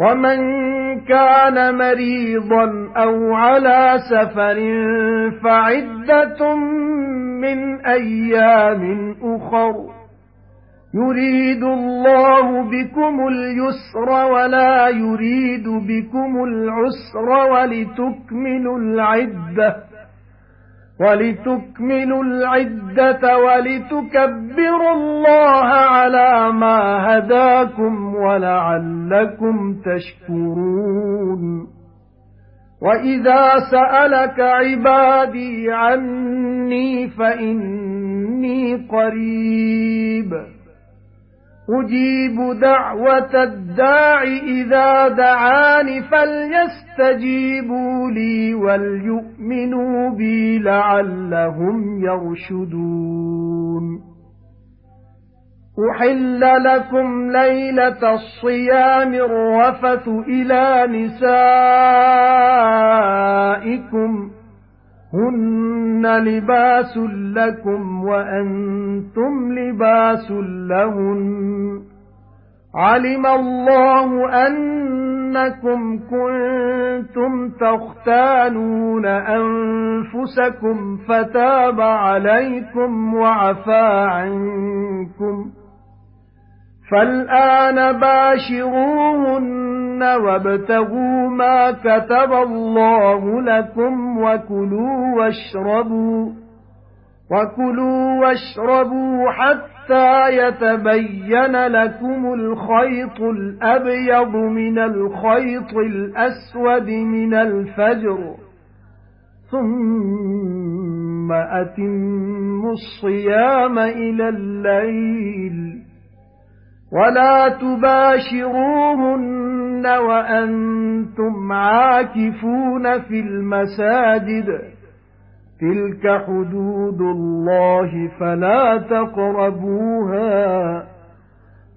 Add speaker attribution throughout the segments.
Speaker 1: وَمَن كَانَ مَرِيضًا أَوْ عَلَى سَفَرٍ فَعِدَّةٌ مِّنْ أَيَّامٍ أُخَرَ يُرِيدُ اللَّهُ بِكُمُ الْيُسْرَ وَلَا يُرِيدُ بِكُمُ الْعُسْرَ وَلِتُكْمِلُوا الْعِدَّةَ وَلِتُكْمِلُوا الْعِدَّةَ وَلِتُكَبِّرُوا اللَّهَ عَلَى مَا هَدَاكُمْ وَلَعَلَّكُمْ تَشْكُرُونَ. وَإِذَا سَأَلَكَ عِبَادِي عَنِّي فَإِنِّي قَرِيبٌ. أُجِيبُ دَعْوَةَ الدَّاعِ إِذَا دَعَانِ فَلْيَسْتَجِيبُوا لِي وَلْيُؤْمِنُوا بِي لَعَلَّهُمْ يَرْشُدُونَ. أُحِلَّ لَكُمْ لَيْلَةَ الصِّيَامِ الرَّفَثُ إِلَى نِسَائِكُمْ. هُنَّ لِبَاسٌ لَكُمْ وَأَنْتُمْ لِبَاسٌ لَهُنَّ. عَلِمَ اللَّهُ أَنَّكُمْ كُنتُمْ تَخْتَانُونَ أَنفُسَكُمْ فَتَابَ عَلَيْكُمْ وَعَفَا عَنكُمْ. فَالْآنَ بَاشِرُوهُنَّ وَابْتَغُوا مَا كَتَبَ اللَّهُ لَكُمْ وَكُلُوا وَاشْرَبُوا وَكُلُوا وَاشْرَبُوا حَتَّى يَتَبَيَّنَ لَكُمُ الْخَيْطُ الْأَبْيَضُ مِنَ الْخَيْطِ الْأَسْوَدِ مِنَ الْفَجْرِ ثُمَّ أَتِمُّوا الصِّيَامَ إِلَى اللَّيْلِ. وَلَا تُبَاشِرُوهُنَّ وَأَنتُمْ عَاكِفُونَ فِي الْمَسَاجِدِ تِلْكَ حُدُودُ اللَّهِ فَلَا تَقْرَبُوهَا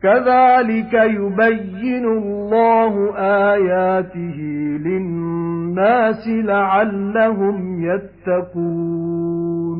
Speaker 1: كَذَلِكَ يُبَيِّنُ اللَّهُ آيَاتِهِ لِلنَّاسِ لَعَلَّهُمْ يَتَّقُونَ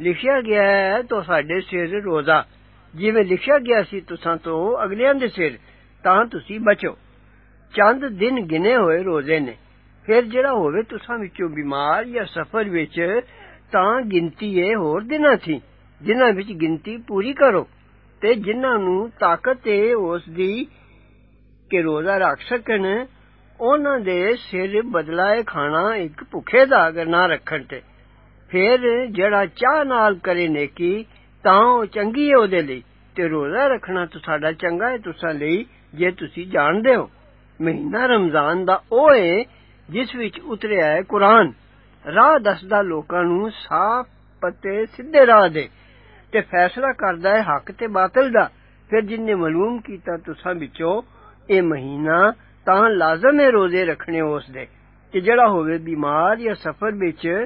Speaker 2: لکھیا گیا ہے تو ساڈے سر روزہ جویں لکھیا گیا سی تساں تو اگلیاں دے سر تاں تسی بچو چند دن گنے ہوئے روزے نے پھر جڑا ہوئے تساں وچوں بیمار یا سفر وچ تاں گنتی اے ہور دنہ تھی جنہاں وچ گنتی پوری کرو تے جنہاں نو طاقت اے اس دی کہ روزہ رکھ سکن اونا دے سر بدلائے کھانا ایک بھکھے دا اگر نہ رکھن تے ਫਿਰ ਜਿਹੜਾ ਚਾਹ ਨਾਲ ਕਰੇ ਨੇਕੀ ਤਾਂ ਉਹ ਚੰਗੀ ਹੈ ਉਹਦੇ ਲਈ ਤੇ ਰੋਜ਼ਾ ਰੱਖਣਾ ਤੁਹਾਡਾ ਚੰਗਾ ਹੈ ਤੁਸਾਂ ਲਈ ਜੇ ਤੁਸੀਂ ਜਾਣਦੇ ਹੋ ਮਹੀਨਾ ਰਮਜ਼ਾਨ ਦਾ ਉਹ ਹੈ ਜਿਸ ਵਿੱਚ ਉਤਰਿਆ ਹੈ ਕੁਰਾਨ ਰਾਹ ਦੱਸਦਾ ਲੋਕਾਂ ਨੂੰ ਸਾਫ਼ ਪਤੇ ਸਿੱਧੇ ਰਾਹ ਦੇ ਤੇ ਫੈਸਲਾ ਕਰਦਾ ਹੈ ਹੱਕ ਤੇ ਬਾਤਲ ਦਾ ਫਿਰ ਜਿਨਨੇ ਮਾਲੂਮ ਕੀਤਾ ਤੁਸਾਂ ਵਿੱਚੋਂ ਇਹ ਮਹੀਨਾ ਤਾਂ ਲਾਜ਼ਮ ਹੈ ਰੋਜ਼ੇ ਰੱਖਣੇ ਉਸ ਦੇ ਕਿ ਜਿਹੜਾ ਹੋਵੇ ਬਿਮਾਰ ਜਾਂ ਸਫ਼ਰ ਵਿੱਚ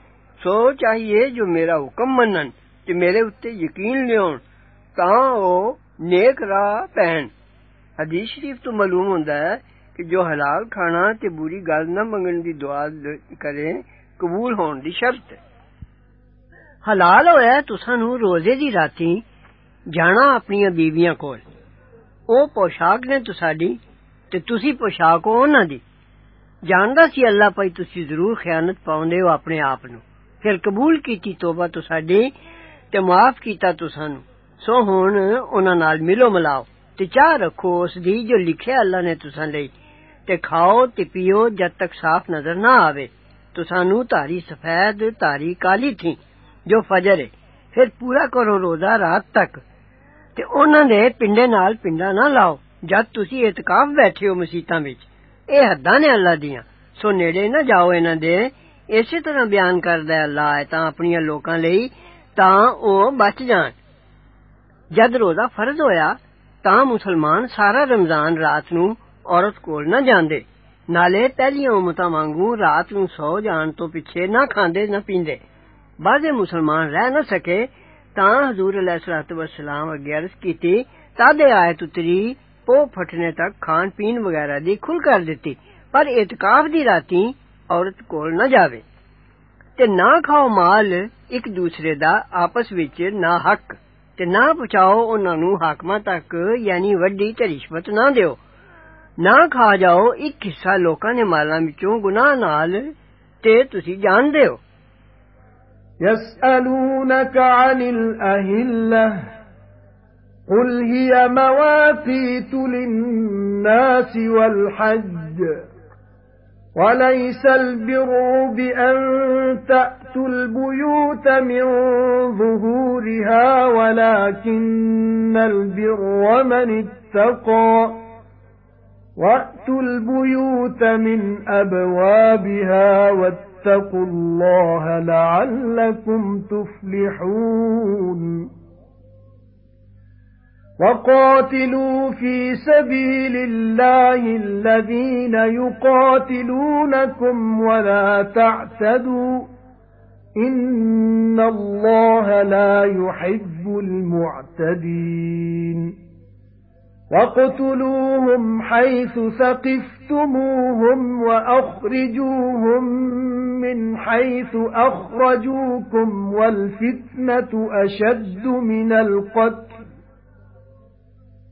Speaker 2: سو چاہیے جو میرا حکم منن، کہ میرے اتنے یقین لیون، تاں او نیک راہ پہن۔ حدیث شریف تو معلوم ہوندا ہے کہ جو حلال کھانا تے بری گل نہ منگن دی دعا کرے، قبول ہون دی شرط ہے۔ حلال ہویا تساں نو روزے دی راتی جانا اپنی بیویاں کول۔ او پوشاک نے تساڈی تے تسی پوشاک انہاں دی۔ جاندا سی اللہ پائی تسی ضرور خیانت پاوندے ہو اپنے آپ نو۔ پھر قبول کیتی توبہ تو ساڈی تے معاف کیتا تو سانو۔ سو ہن انہاں نال ملو ملاؤ تے چاہ رکھو اس دی جو لکھیا اللہ نے تساں لئی۔ تے کھاؤ تے پیو جد تک صاف نظر نہ آوے۔ تو سانو تاری سفید، تاری کالی تھی جو فجر ہے۔ پھر پورا کرو روزہ رات تک۔ تے انہاں دے پنڈے نال پنڈا نہ لاؤ۔ جد تسی اعتکاف بیٹھے ہو مسیتاں وچ۔ اے حداں نے اللہ دیاں۔ سو نیڑے نہ جاؤ انہاں دے۔ اسی طرح بیان کردا ہے اللہ ایتاں اپنی لوکاں لئی تاں او بچ جان جد روزہ فرض ہویا تاں مسلمان سارا رمضان رات نو عورت کول نہ جاندے نالے پہلی امتاں وانگو رات نو سو جان تو پیچھے نہ کھاندے نہ پیندے بعض مسلمان رہ نہ سکے تاں حضور علیہ الصلوۃ والسلام اگے عرض کیتی تد آیت اتری پو پھٹنے تک کھان پین وغیرہ دی کھل کر دیتی پر اعتکاف دی راتی ਔਰਤ ਕੋਲ ਨਾ ਜਾਵੇ ਤੇ ਨਾ ਖਾਓ ਮਾਲ ਇੱਕ ਦੂਸਰੇ ਦਾ ਆਪਸ ਵਿੱਚ ਨਾ ਹੱਕ ਤੇ ਨਾ ਪਹੁੰਚਾਓ ਉਹਨਾਂ ਨੂੰ ਹਾਕਮਾਂ ਤੱਕ ਯਾਨੀ ਵੱਡੀ ਤੇ ਰਿਸ਼ਵਤ ਨਾ ਦਿਓ ਨਾ ਖਾ ਜਾਓ ਇੱਕ ਹਿੱਸਾ ਲੋਕਾਂ ਦੇ ਮਾਲਾਂ ਵਿੱਚੋਂ ਗੁਨਾਹ ਨਾਲ ਤੇ ਤੁਸੀਂ ਜਾਣਦੇ ਹੋ
Speaker 1: يسألونك عن الأهلة قل هي مواقيت للناس والحج وَلَيْسَ الْبِرُّ بِأَن تَأْتُوا الْبُيُوتَ مِن ظُهُورِهَا وَلَكِنَّ الْبِرَّ مَنِ اتَّقَى وَأْتُوا الْبُيُوتَ مِنْ أَبْوَابِهَا وَاتَّقُوا اللَّهَ لَعَلَّكُمْ تُفْلِحُونَ وَقَاتِلُوا فِي سَبِيلِ اللَّهِ الَّذِينَ يُقَاتِلُونَكُمْ وَلَا تَعْتَدُوا إِنَّ اللَّهَ لَا يُحِبُّ الْمُعْتَدِينَ. وَاقْتُلُوهُمْ حَيْثُ ثَقِفْتُمُوهُمْ وَأَخْرِجُوهُمْ مِنْ حَيْثُ أَخْرَجُوكُمْ وَالْفِتْنَةُ أَشَدُّ مِنَ الْقَتْلِ.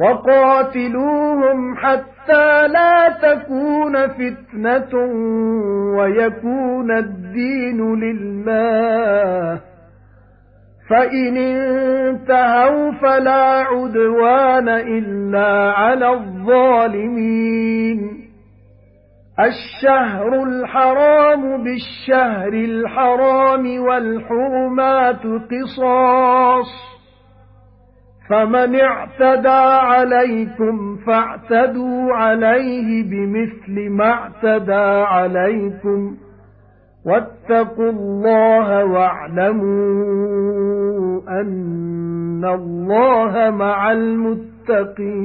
Speaker 1: وَقَاتِلُوهُمْ حَتَّى لَا تَكُونَ فِتْنَةٌ وَيَكُونَ الدِّينُ لِلَّهِ. فَإِنِ انتهوا فَلَا عُدْوَانَ إِلَّا عَلَى الظَّالِمِينَ. الشَّهْرُ الْحَرَامُ بِالشَّهْرِ الْحَرَامِ وَالْحُرُمَاتُ قِصَاصٌ. فَمَنِ اعْتَدَى عَلَيْكُمْ فَاعْتَدُوا عَلَيْهِ بِمِثْلِ مَا اعْتَدَى عَلَيْكُمْ وَاتَّقُوا اللَّهَ وَاعْلَمُوا أَنَّ اللَّهَ مَعَ الْمُتَّقِينَ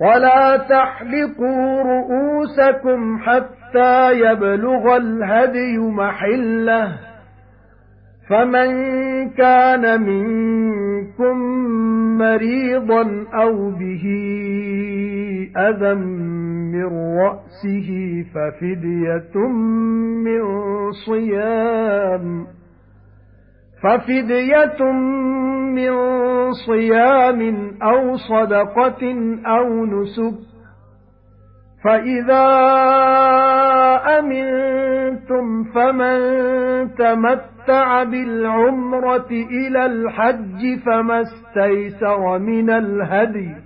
Speaker 1: وَلَا تَحْلِقُوا رُؤُوسَكُمْ حَتَّى يَبْلُغَ الْهَدْيُ مَحِلَّهُ فَمَن كَانَ مِنكُم مَّرِيضًا أَوْ بِهِ أَذًى مِّن رَّأْسِهِ فَفِدْيَةٌ مِّن صِيَامٍ فَفِدْيَةٌ مِّن صِيَامٍ أَوْ صَدَقَةٍ أَوْ نُسُكٍ فَإِذَا أَمِنتُمْ فَمَن تَمَتَّعَ بِالْعُمْرَةِ إِلَى الْحَجِّ فَمَا اسْتَيْسَرَ مِنَ الْهَدْيِ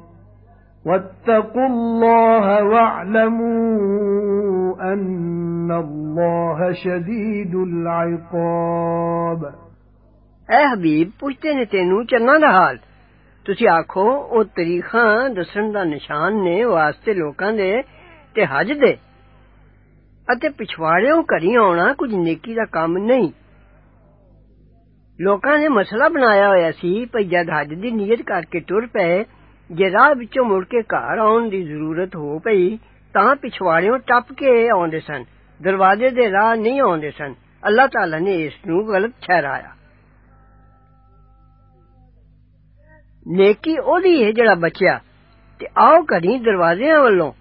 Speaker 1: وَاتَّقُوا اللَّهَ وَاعْلَمُوا أَنَّ اللَّهَ شَدِيدُ الْعِقَابِ
Speaker 2: اے حبیب ਪੁੱਛਦੇ ਨੇ ਤੈਨੂੰ ਚੰਗਾ ਦਾ ਹਾਲ ਤੁਸੀਂ ਆਖੋ ਉਹ ਤਰੀਖਾਂ ਦੱਸਣ ਦਾ ਨਿਸ਼ਾਨ ਨੇ ਵਾਸਤੇ ਲੋਕਾਂ ਦੇ ਤੇ ਹਜ ਦੇ ਅਤੇ ਪਿਛਵਾੜਿਓਂ ਘਰੀ ਆਉਣਾ ਕੁਝ ਨੇਕੀ ਦਾ ਕੰਮ ਨਹੀਂ ਲੋਕਾਂ ਨੇ ਮਸਲਾ ਬਣਾਇਆ ਹੋਇਆ ਸੀ ਭਈ ਜਦ ਹੱਜ ਦੀ ਨੀਅਤ ਕਰਕੇ ਟੁਰ ਪਏ ਜੇ ਰਾਹ ਵਿੱਚੋਂ ਮੁੜ ਕੇ ਘਰ ਆਉਣ ਦੀ ਜ਼ਰੂਰਤ ਹੋ ਪਈ ਤਾਂ ਪਿਛਵਾੜਿਓਂ ਟੱਪ ਕੇ ਆਉਂਦੇ ਸਨ ਦਰਵਾਜ਼ੇ ਦੇ ਰਾਹ ਨਹੀਂ ਆਉਂਦੇ ਸਨ ਅੱਲਾਹ ਤਾਲਾ ਨੇ ਇਸ ਨੂੰ ਗਲਤ ਠਹਿਰਾਇਆ ਨੇਕੀ ਉਹਦੀ ਹੈ ਜਿਹੜਾ ਬਚਿਆ ਤੇ ਆਓ ਘੜੀ ਦਰਵਾਜ਼ਿਆਂ ਵੱਲੋਂ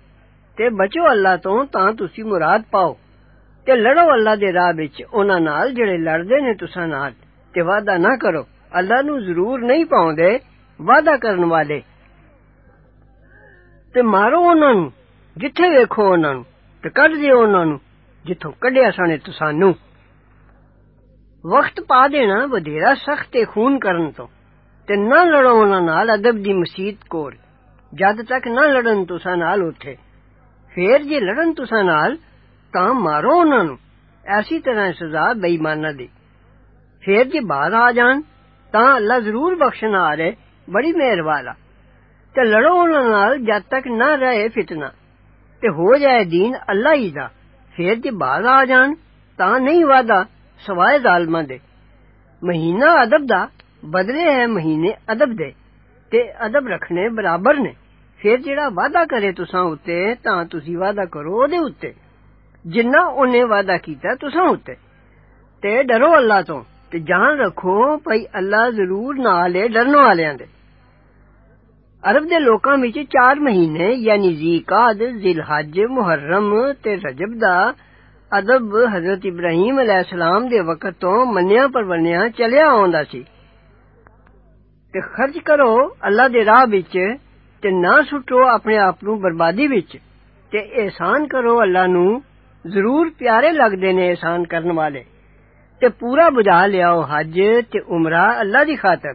Speaker 2: ਤੇ ਬਚੋ ਅੱਲਾ ਤੋਂ ਤਾਂ ਤੁਸੀਂ ਮੁਰਾਦ ਪਾਓ ਤੇ ਲੜੋ ਅੱਲਾ ਦੇ ਰਾਹ ਵਿੱਚ ਉਹਨਾਂ ਨਾਲ ਜਿਹੜੇ ਲੜਦੇ ਨੇ ਤੁਸਾਂ ਨਾਲ ਤੇ ਵਾਦਾ ਨਾ ਕਰੋ ਅੱਲਾ ਨੂੰ ਜ਼ਰੂਰ ਨਹੀਂ ਪਾਉਂਦੇ ਵਾਦਾ تے مارو انہاں نوں۔ جتھے ویکھو انہاں نوں تے کڈ دیو انہاں نوں جتھوں کڈیا سانے تسانوں وقت پا دینا بدھیرا سخت تے خون کرن تو تے نہ لڑو انہاں نال ادب دی مسیت کول۔ جد تک نہ لڑن تساں نال اوتھے پھر جے لڑن تساں نال تاں مارو انہاں نوں۔ ایسی طرح سزا بے ایمانہ دی۔ پھر جے باز آ جان، تاں اللہ ضرور بخشن آ رہے، بڑی مہر والا ਤੇ ਲੜੋ ਉਹਨਾਂ ਨਾਲ ਜਦ ਤੱਕ ਨਾ ਰਹੇ ਫਿਤਨਾ ਤੇ ਹੋ ਜਾਏ دین ਅੱਲਾ ਹੀ ਦਾ ਫੇਰ ਜੇ ਬਾਹਰ ਆ ਜਾਣ ਤਾਂ ਨਹੀਂ ਵਾਦਾ ਸਵਾਏ ਜ਼ਾਲਮਾਂ ਦੇ ਮਹੀਨਾ ਅਦਬ ਦਾ ਬਦਲੇ ਹੈ ਮਹੀਨੇ ਅਦਬ ਦੇ ਤੇ ਅਦਬ ਰੱਖਣੇ ਬਰਾਬਰ ਨੇ ਫਿਰ ਜਿਹੜਾ ਵਾਦਾ ਕਰੇ ਤੁਸਾਂ ਉੱਤੇ ਤਾਂ ਤੁਸੀਂ ਵਾਦਾ ਕਰੋ ਉਹਦੇ ਉੱਤੇ ਜਿੰਨਾ ਉਹਨੇ ਵਾਦਾ ਕੀਤਾ ਤੁਸਾਂ ਉੱਤੇ ਤੇ ਡਰੋ ਅੱਲਾ ਤੋਂ ਤੇ ਜਾਣ ਰੱਖੋ ਭਈ ਅੱਲਾ ਜ਼ਰੂਰ ਨਾਲ ਹੈ ਡਰਨ ਵਾਲਿਆਂ ਦੇ عرب دے لوکاں وچ چار مہینے یعنی زیقاد ذلحج محرم تے رجب دا ادب حضرت ابراہیم علیہ السلام دے وقت تو منیا پرونیا چلیا آندا سی تے خرچ کرو اللہ دے راہ وچ تے نہ سٹو اپنے آپ نو بربادی وچ تے احسان کرو اللہ نو ضرور پیارے لگدے نے احسان کرن والے تے پورا بجا لیاؤ حج تے عمرہ اللہ دی خاطر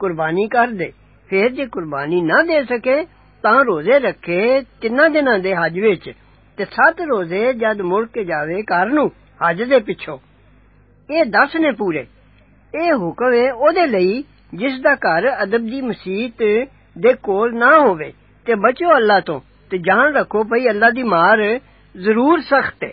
Speaker 2: ਕੁਰਬਾਨੀ ਕਰ ਦੇ ਫਿਰ ਜੇ ਕੁਰਬਾਨੀ ਨਾ ਦੇ ਸਕੇ ਤਾਂ ਰੋਜ਼ੇ ਰੱਖੇ ਤਿੰਨਾਂ ਦਿਨਾਂ ਦੇ ਹਜ ਵਿੱਚ ਤੇ ਸੱਤ ਰੋਜ਼ੇ ਜਦ ਮੁੜ ਕੇ ਜਾਵੇ ਘਰ ਨੂੰ ਹਜ ਦੇ ਪਿੱਛੋਂ ਇਹ 10 ਨੇ ਪੂਰੇ ਇਹ ਹੁਕਮ ਹੈ ਉਹਦੇ ਲਈ ਜਿਸ ਦਾ ਘਰ ਅਦਬ ਦੀ ਮਸੀਤ ਦੇ ਕੋਲ ਨਾ ਹੋਵੇ ਤੇ ਬਚੋ ਅੱਲਾ ਤੋਂ ਤੇ ਜਾਣ ਰੱਖੋ ਭਈ ਅੱਲਾ ਦੀ ਮਾਰ ਜ਼ਰੂਰ ਸਖਤ ਹੈ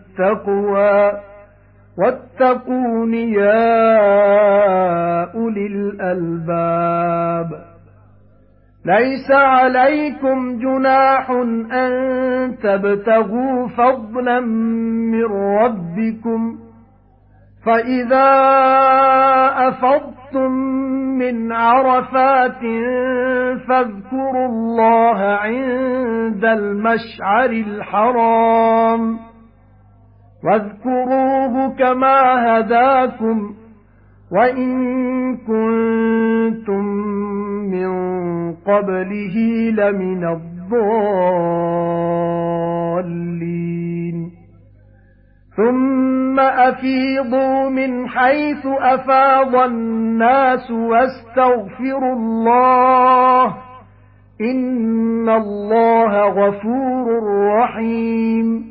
Speaker 1: التَّقْوَى. وَاتَّقُونِ يَا أُولِي الْأَلْبَابِ. لَيْسَ عَلَيْكُمْ جُنَاحٌ أَن تَبْتَغُوا فَضْلًا مِّن رَّبِّكُمْ. فَإِذَا أَفَضْتُم مِّنْ عَرَفَاتٍ فَاذْكُرُوا اللَّهَ عِندَ الْمَشْعَرِ الْحَرَامِ. وَاذْكُرُوهُ كَمَا هَدَاكُمْ وَإِن كُنتُم مِّن قَبْلِهِ لَمِنَ الضَّالِّينَ. ثُمَّ أَفِيضُوا مِنْ حَيْثُ أَفَاضَ النَّاسُ وَاسْتَغْفِرُوا اللَّهَ. إِنَّ اللَّهَ غَفُورٌ رَّحِيمٌ.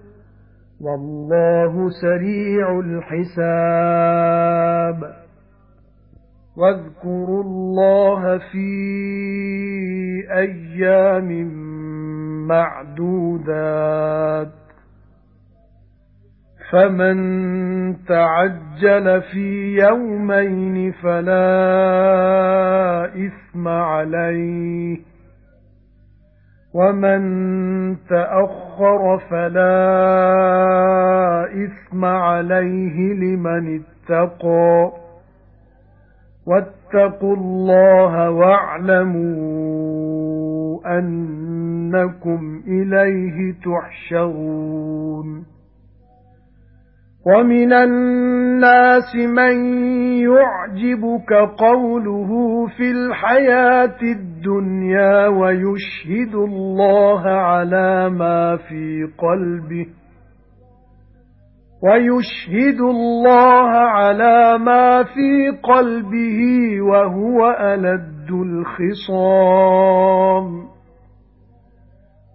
Speaker 1: وَاللَّهُ سَرِيعُ الْحِسَابِ. وَاذْكُرُوا اللَّهَ فِي أَيَّامٍ مَّعْدُودَاتٍ. فَمَن تَعَجَّلَ فِي يَوْمَيْنِ فَلَا إِثْمَ عَلَيْهِ. وَمَن تَأَخَّرَ فَلَا إِثْمَ عَلَيْهِ لِمَنِ اتَّقَى وَاتَّقُوا اللَّهَ وَاعْلَمُوا أَنَّكُمْ إِلَيْهِ تُحْشَرُونَ وَمِنَ النَّاسِ مَن يُعْجِبُكَ قَوْلُهُ فِي الْحَيَاةِ الدُّنْيَا وَيُشْهِدُ اللَّهَ عَلَى مَا فِي قَلْبِهِ وَيُشْهِدُ اللَّهَ عَلَى مَا فِي قَلْبِهِ وَهُوَ أَلَدُّ الْخِصَامِ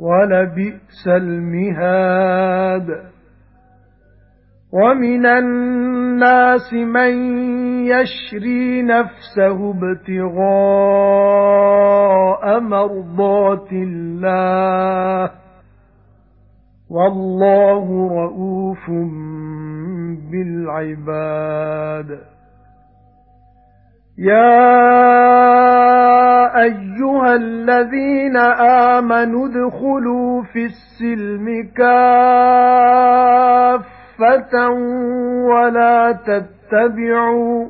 Speaker 1: وَلَبِئْسَ الْمِهَادُ. وَمِنَ النَّاسِ مَن يَشْرِي نَفْسَهُ ابْتِغَاءَ مَرْضَاتِ اللَّهِ. وَاللَّهُ رَءُوفٌ بِالْعِبَادِ. يَا أَيُّهَا الَّذِينَ آمَنُوا ادْخُلُوا فِي السِّلْمِ كَافَّةً وَلَا تَتَّبِعُوا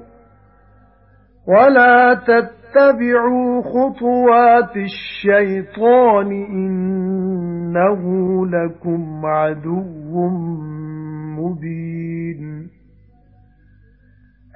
Speaker 1: وَلَا تَتَّبِعُوا خُطُوَاتِ الشَّيْطَانِ إِنَّهُ لَكُمْ عَدُوٌّ مُبِينٌ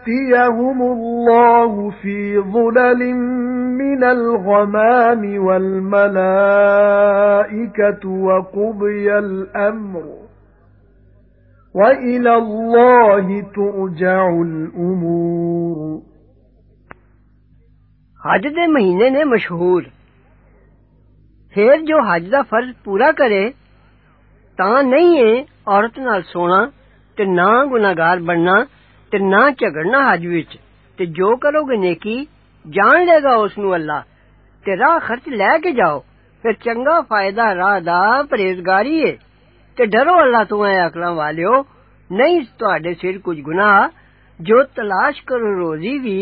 Speaker 1: يَأْتِيَهُمُ اللَّهُ فِي ظُلَلٍ مِّنَ الْغَمَامِ وَالْمَلَائِكَةُ وَقُضِيَ الْأَمْرُ وَإِلَى اللَّهِ تُرْجَعُ الْأُمُورُ
Speaker 2: حج دے مہینے نے مشہور پھر جو حج دا فرض پورا کرے ਤਾਂ ਨਹੀਂ ਹੈ ਔਰਤ ਨਾਲ ਸੋਣਾ ਤੇ ਨਾ ਗੁਨਾਹਗਾਰ ਬਣਨਾ تے نہ جھگڑنا حج وچ۔ تے جو کرو گے نیکی، جان لے گا اس نو اللہ۔ تے راہ خرچ لے کے جاؤ۔ پھر چنگا فائدہ راہ دا پرہیزگاری ہے۔ تے ڈرو اللہ تو اے عقلاں والیو، نہیں تواڈے سر کچھ گناہ۔ جو تلاش کرو روزی بھی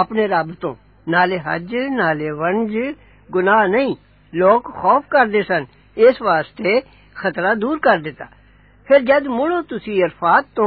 Speaker 2: اپنے رب تو نالے حج، نالے ونج، گناہ نہیں۔ لوگ خوف کردے سن۔ اس واسطے خطرہ دور کر دیتا۔ پھر جد مڑو تسی عرفات تو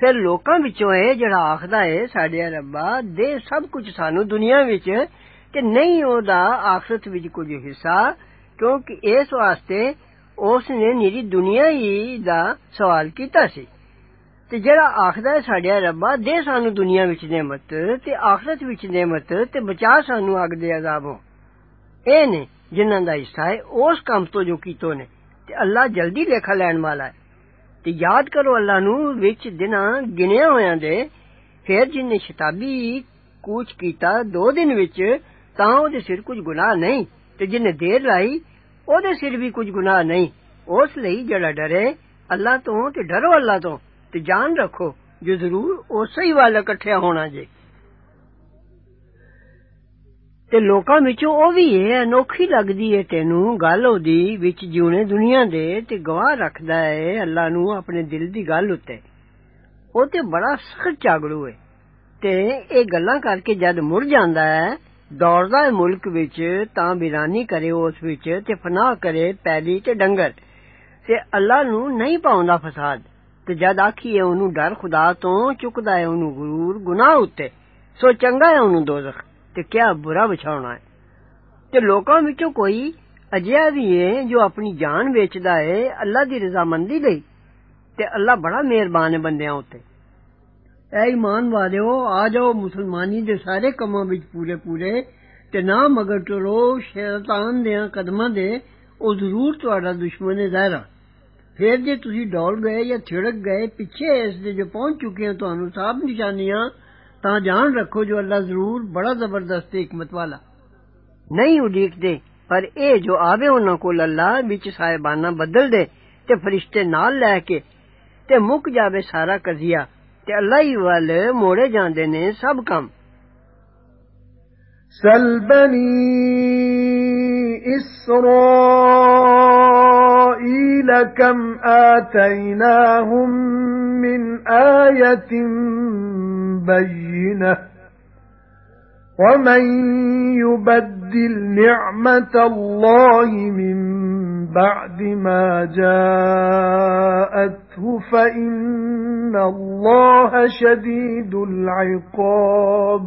Speaker 2: تے لوکاں وچوں اے جڑا آکھدا اے ساڈے ربا دے سب کچھ سانو دنیا وچ تے نہیں اوندا آخرت وچ کچھ حصہ کیونکہ اس واسطے اس نے نیری دنیا ہی دا سوال کیتا سی تے جڑا آکھدا اے ساڈے ربا دے سانو دنیا وچ نعمت تے آخرت وچ نعمت تے بچا سانو اگ دے عذابوں اے نے جنہاں دا حصہ اے اس کام تو جو کیتو نے تے اللہ جلدی لیکھا لین والا ہے ਤੇ ਯਾਦ ਕਰੋ ਅੱਲਾ ਨੂੰ ਵਿੱਚ ਦਿਨਾਂ ਗਿਣਿਆ ਹੋਇਆਂ ਦੇ ਫਿਰ ਜਿਨੇ ਸ਼ਤਾਬੀ ਕੂਚ ਕੀਤਾ ਦੋ ਦਿਨ ਵਿੱਚ ਤਾਂ ਉਹਦੇ ਸਿਰ ਕੁਝ ਗੁਨਾਹ ਨਹੀਂ ਤੇ ਜਿਨੇ ਦੇਰ ਲਾਈ ਉਹਦੇ ਸਿਰ ਵੀ ਕੁਝ ਗੁਨਾਹ ਨਹੀਂ ਉਸ ਲਈ ਜਿਹੜਾ ਡਰੇ ਅੱਲਾ ਤੋਂ ਤੇ ਡਰੋ ਅੱਲਾ ਤੋਂ ਤੇ ਜਾਨ ਰੱਖੋ ਜੋ ਜ਼ਰੂਰ ਉਸੇ ਹੀ ਵੱਲ ਇਕੱਠਿਆ ਹੋਣਾ ਜੇ ਤੇ ਲੋਕਾਂ ਵਿੱਚੋਂ ਉਹ ਵੀ ਇਹ ਅਨੋਖੀ ਲੱਗਦੀ ਏ ਤੈਨੂੰ ਗੱਲ ਉਹਦੀ ਵਿੱਚ ਜਿਉਣੇ ਦੁਨੀਆ ਦੇ ਤੇ ਗਵਾਹ ਰੱਖਦਾ ਏ ਅੱਲਾ ਨੂੰ ਆਪਣੇ ਦਿਲ ਦੀ ਗੱਲ ਉੱਤੇ ਉਹ ਤੇ ਬੜਾ ਸਖਤ ਚਾਗੜੂ ਏ ਤੇ ਇਹ ਗੱਲਾਂ ਕਰਕੇ ਜਦ ਮੁੜ ਜਾਂਦਾ ਹੈ ਦੌੜਦਾ ਹੈ ਮੁਲਕ ਵਿੱਚ ਤਾਂ ਬਿਰਾਨੀ ਕਰੇ ਉਸ ਵਿੱਚ ਤੇ ਫਨਾਹ ਕਰੇ ਪੈਲੀ ਤੇ ਡੰਗਰ ਤੇ ਅੱਲਾ ਨੂੰ ਨਹੀਂ ਪਾਉਂਦਾ ਫਸਾਦ ਤੇ ਜਦ ਆਖੀਏ ਉਹਨੂੰ ਡਰ ਖੁਦਾ ਤੋਂ ਚੁੱਕਦਾ ਹੈ ਉਹਨੂੰ ਗਰੂਰ ਗੁਨਾਹ ਉੱਤੇ ਸੋ ਚੰਗਾ ਹੈ ਉਹਨੂੰ ਦੋਜ਼ਖ ਤੇ ਕਿਆ ਬੁਰਾ ਵਿਛਾਉਣਾ ਹੈ ਤੇ ਲੋਕਾਂ ਵਿੱਚੋਂ ਕੋਈ ਅਜਿਹਾ ਵੀ ਹੈ ਜੋ ਆਪਣੀ ਜਾਨ ਵੇਚਦਾ ਹੈ ਅੱਲਾ ਦੀ ਰਜ਼ਾਮੰਦੀ ਲਈ ਤੇ ਅੱਲਾ ਬੜਾ ਮਿਹਰਬਾਨ ਹੈ ਬੰਦਿਆਂ ਉੱਤੇ ਐ ਈਮਾਨ ਵਾਲਿਓ ਆ ਜਾਓ ਮੁਸਲਮਾਨੀ ਦੇ ਸਾਰੇ ਕੰਮਾਂ ਵਿੱਚ ਪੂਰੇ ਪੂਰੇ ਤੇ ਨਾ ਮਗਰ ਟਰੋ ਸ਼ੈਤਾਨ ਦੇ ਕਦਮਾਂ ਦੇ ਉਹ ਜ਼ਰੂਰ ਤੁਹਾਡਾ ਦੁਸ਼ਮਣ ਹੈ ਜ਼ਾਹਿਰਾ ਫਿਰ ਜੇ ਤੁਸੀਂ ਡੋਲ ਗਏ ਜਾਂ ਥਿੜਕ ਗਏ ਪਿੱਛੇ ਇਸ ਦੇ ਜੋ ਪਹੁੰਚ ਚੁੱਕੇ ਹੋ ਤੁਹਾਨੂੰ ਸਾਬ ਨਿਸ਼ਾਨੀਆਂ تا جان رکھو جو اللہ ضرور بڑا زبردست حکمت والا نہیں اڈیک دے، پر اے جو آوے انہاں کول اللہ وچ صاحبانہ بدل دے تے فرشتے نال لے کے تے مک جاوے سارا قضیہ تے اللہ ہی وال موڑے جاندے نے سب کم۔
Speaker 1: سل بنی إسرائيل كم آتيناهم من آية بَيِّنَةٍ وَمَن يُبَدِّلْ نِعْمَةَ اللَّهِ مِن بَعْدِ مَا جَاءَتْهُ فَإِنَّ اللَّهَ شَدِيدُ الْعِقَابِ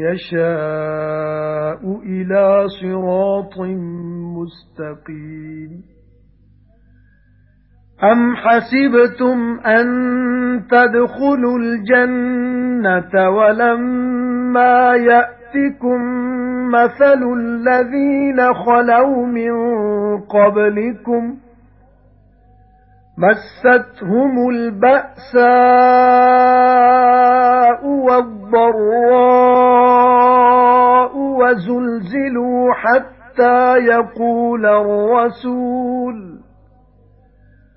Speaker 1: يَشَاءُ إِلَى صِرَاطٍ مُسْتَقِيمٍ. أَمْ حَسِبْتُمْ أَن تَدْخُلُوا الْجَنَّةَ وَلَمَّا يَأْتِكُم مَّثَلُ الَّذِينَ خَلَوْا مِن قَبْلِكُمْ مَسَّتْهُمُ الْبَأْسَاءُ وَالضَّرَّاءُ وَزُلْزِلُوا حَتَّى يَقُولَ الرَّسُولُ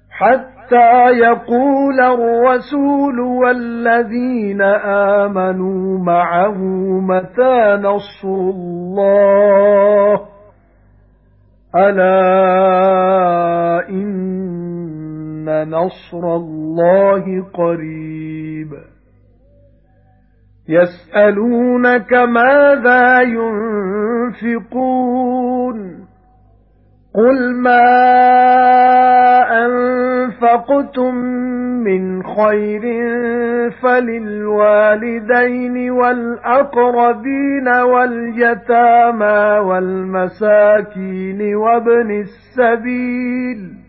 Speaker 1: حَتَّى يَقُولَ الرَّسُولُ وَالَّذِينَ آمَنُوا مَعَهُ مَتَى نَصْرُ اللَّهِ؟ أَلَا إِنَّ نَصْرَ اللَّهِ قَرِيبٌ. يَسْأَلُونَكَ مَاذَا يُنْفِقُونَ؟ قُلْ مَا أَنفَقْتُم مِّنْ خَيْرٍ فَلِلْوَالِدَيْنِ وَالْأَقْرَبِينَ وَالْيَتَامَى وَالْمَسَاكِينِ وَابْنِ السَّبِيلِ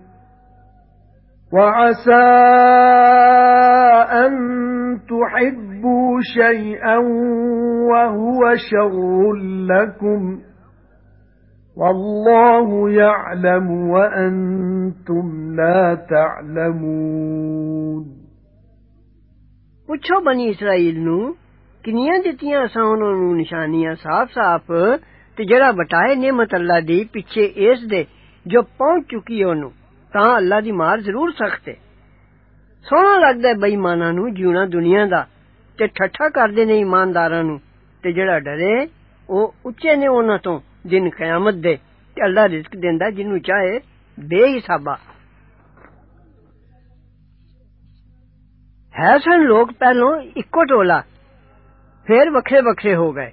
Speaker 1: وَعَسَى أَن تُحِبُّوا شَيْئًا وَهُوَ شَرٌّ لَّكُمْ وَاللَّهُ يَعْلَمُ وَأَنتُمْ لَا تَعْلَمُونَ
Speaker 2: ਪੁੱਛੋ ਬਣੀ ਇਸਰਾਈਲ ਨੂੰ ਕਿੰਨੀਆਂ ਦਿੱਤੀਆਂ ਅਸਾਂ ਉਹਨਾਂ ਨੂੰ ਨਿਸ਼ਾਨੀਆਂ ਸਾਫ਼-ਸਾਫ਼ ਤੇ ਜਿਹੜਾ ਬਟਾਏ ਨਿਮਤ ਅੱਲਾ ਦੀ ਪਿੱਛੇ ਇਸ ਦੇ ਜੋ ਪਹੁੰਚ ਚੁੱਕੀ ਉਹਨੂੰ ਤਾਂ ਅੱਲਾ ਦੀ ਮਾਰ ਜ਼ਰੂਰ ਸਖਤ ਹੈ ਸੋਹਣਾ ਲੱਗਦਾ ਬੇਈਮਾਨਾਂ ਨੂੰ ਜਿਉਣਾ ਦੁਨੀਆ ਦਾ ਤੇ ਠੱਠਾ ਕਰਦੇ ਨੇ ਇਮਾਨਦਾਰਾਂ ਨੂੰ ਤੇ ਜਿਹੜਾ ਡਰੇ ਉਹ ਉੱਚੇ ਨੇ ਉਹਨਾਂ ਤੋਂ ਦਿਨ ਕਿਆਮਤ ਦੇ ਤੇ ਅੱਲਾ ਰਿਜ਼ਕ ਦਿੰਦਾ ਜਿਹਨੂੰ ਚਾਹੇ ਬੇਹਿਸਾਬਾ ਹੈ ਸਨ ਲੋਕ ਪਹਿਲੋਂ ਇੱਕੋ ਟੋਲਾ ਫਿਰ ਵੱਖਰੇ ਵੱਖਰੇ ਹੋ ਗਏ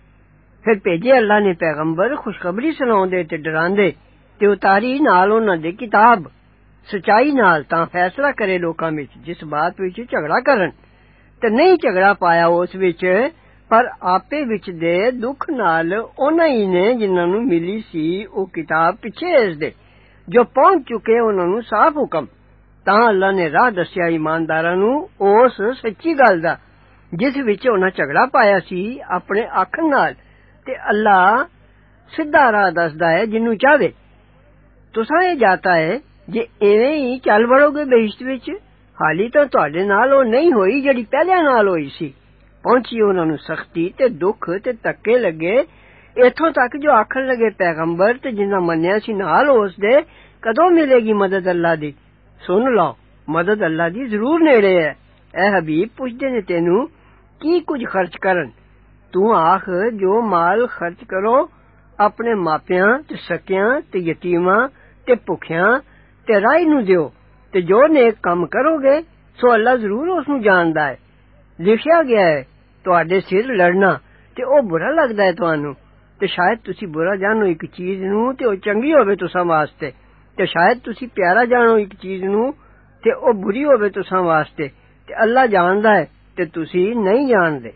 Speaker 2: ਫਿਰ ਭੇਜੇ ਅੱਲਾ ਨੇ ਪੈਗੰਬਰ ਖੁਸ਼ਖਬਰੀ ਸੁਣਾਉਂਦੇ ਤੇ ਡਰਾਉਂਦੇ ਤੇ ਉਤਾਰੀ ਨਾਲ ਉਹਨਾਂ ਦੇ سچائی نال تاں فیصلہ کرے لوکاں وچ جس بات وچ جھگڑا کرن تے نہیں جھگڑا پایا اس وچ، پر آپے وچ دے دکھ نال انہاں ہی نے جنہاں نو ملی سی او کتاب پیچھے اس دے، جو پہنچ چکے انہاں نو صاف حکم۔ تاں اللہ نے راہ دسیا ایمانداراں نو اس سچی گل دا، جس وچ انہاں جھگڑا پایا سی اپنے آکھن نال۔ تے اللہ سیدھا راہ دسدا ہے جنوں چاہے۔ تساں اے جاتا ہے ਜੇ ਐਵੇਂ ਹੀ ਚੱਲ ਵੜੋਗੇ ਬਹਿਸ਼ਤ ਵਿੱਚ ਹਾਲੀ ਤਾਂ ਤੁਹਾਡੇ ਨਾਲ ਉਹ ਨਹੀਂ ਹੋਈ ਜਿਹੜੀ ਪਹਿਲਿਆਂ ਨਾਲ ਹੋਈ ਸੀ ਪਹੁੰਚੀ ਉਹਨਾਂ ਨੂੰ ਸਖਤੀ ਤੇ ਦੁੱਖ ਤੇ ਧੱਕੇ ਲੱਗੇ ਇਥੋਂ ਤੱਕ ਜੋ ਆਖਣ ਲੱਗੇ ਪੈਗੰਬਰ ਤੇ ਜਿਨ੍ਹਾਂ ਮੰਨਿਆ ਸੀ ਨਾਲ ਉਸ ਦੇ ਕਦੋਂ ਮਿਲੇਗੀ ਮਦਦ ਅੱਲਾ ਦੀ ਸੁਣ ਲਓ ਮਦਦ ਅੱਲਾ ਦੀ ਜ਼ਰੂਰ ਨੇੜੇ ਹੈ ਐ ਹਬੀਬ ਪੁੱਛਦੇ ਨੇ ਤੈਨੂੰ ਕੀ ਕੁਝ ਖਰਚ ਕਰਨ ਤੂੰ ਆਖ ਜੋ ਮਾਲ ਖਰਚ ਕਰੋ ਆਪਣੇ ਮਾਪਿਆਂ ਤੇ ਸਕਿਆਂ ਤੇ ਯਤੀਮਾਂ ਤੇ تے راہ نو دیو تے جو نیک کم کرو گے، سو اللہ ضرور اس نو جاندا ہے۔ لکھیا گیا ہے، تواڈے سر لڑنا تے او برا لگدا ہے تانوں۔ تے شاید تسی برا جانو ایک چیز نو تے او چنگی ہوے تساں واسطے۔ تے شاید تسی پیارا جانو ایک چیز نو تے او بری ہوے تساں واسطے۔ تے اللہ جاندا ہے تے تسی نہیں جاندے